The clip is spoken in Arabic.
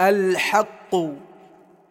الحق.